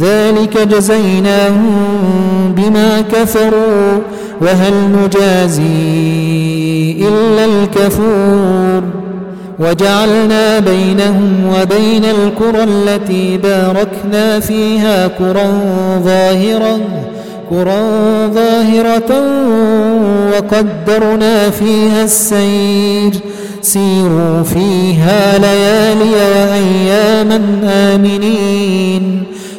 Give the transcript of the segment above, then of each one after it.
ذلك جزيناهم بما كفروا وهل نجازي إلا الكفور وجعلنا بينهم وبين الكرى التي باركنا فيها كرى ظاهرة كرى ظاهرة وقدرنا فيها السير سيروا فيها ليالي وأياما آمنين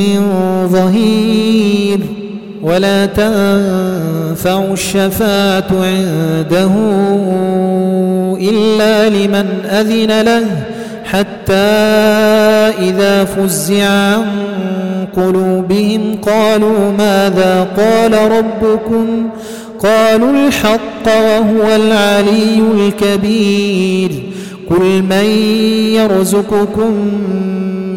من ظهير ولا تنفع الشفاعة عنده إلا لمن أذن له حتى إذا فزع عن قلوبهم قالوا ماذا قال ربكم؟ قالوا الحق وهو العلي الكبير. قل من يرزقكم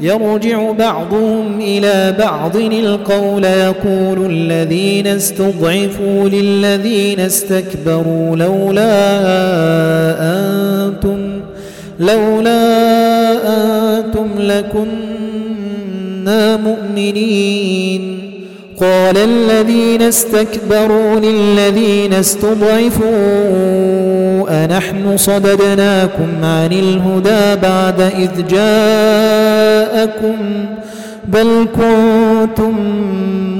يرجع بعضهم إلى بعض القول يقول الذين استضعفوا للذين استكبروا لولا أنتم لولا أنتم لكنا مؤمنين. قال الذين استكبروا للذين استضعفوا أنحن صددناكم عن الهدى بعد إذ جاءكم بل كنتم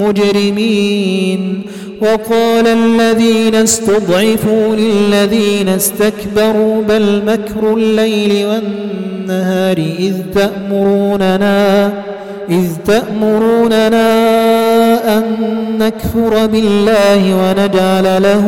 مجرمين وقال الذين استضعفوا للذين استكبروا بل مكر الليل والنهار إذ تأمروننا إذ تأمروننا أن نكفر بالله ونجعل له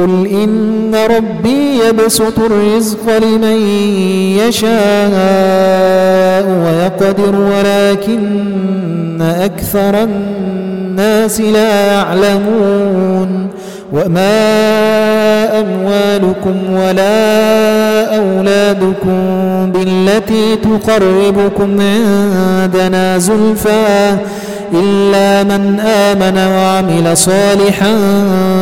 قل إن ربي يبسط الرزق لمن يشاء ويقدر ولكن أكثر الناس لا يعلمون. وما أموالكم ولا أولادكم بالتي تقربكم عندنا زلفى إلا من آمن وعمل صالحا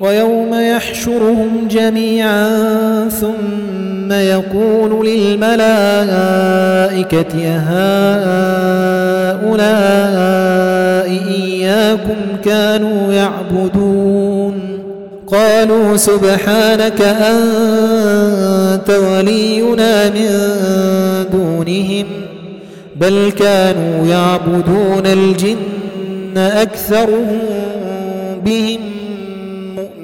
ويوم يحشرهم جميعا ثم يقول للملائكة أهؤلاء إياكم كانوا يعبدون؟ قالوا سبحانك أنت ولينا من دونهم بل كانوا يعبدون الجن أكثرهم بهم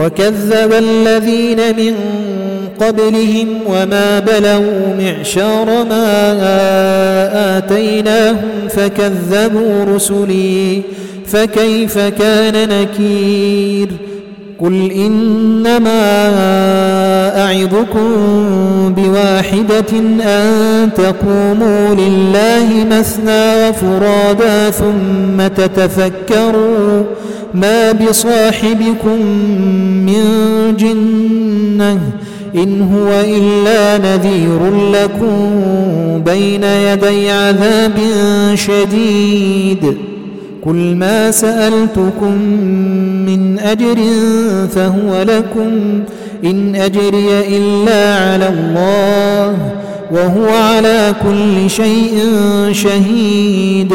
وكذب الذين من قبلهم وما بلغوا معشار ما آتيناهم فكذبوا رسلي فكيف كان نكير قل إنما أعظكم بواحدة أن تقوموا لله مثنى وفرادا ثم تتفكروا ما بصاحبكم من جنة إن هو إلا نذير لكم بين يدي عذاب شديد. كل ما سألتكم من أجر فهو لكم إن أجري إلا على الله وهو على كل شيء شهيد.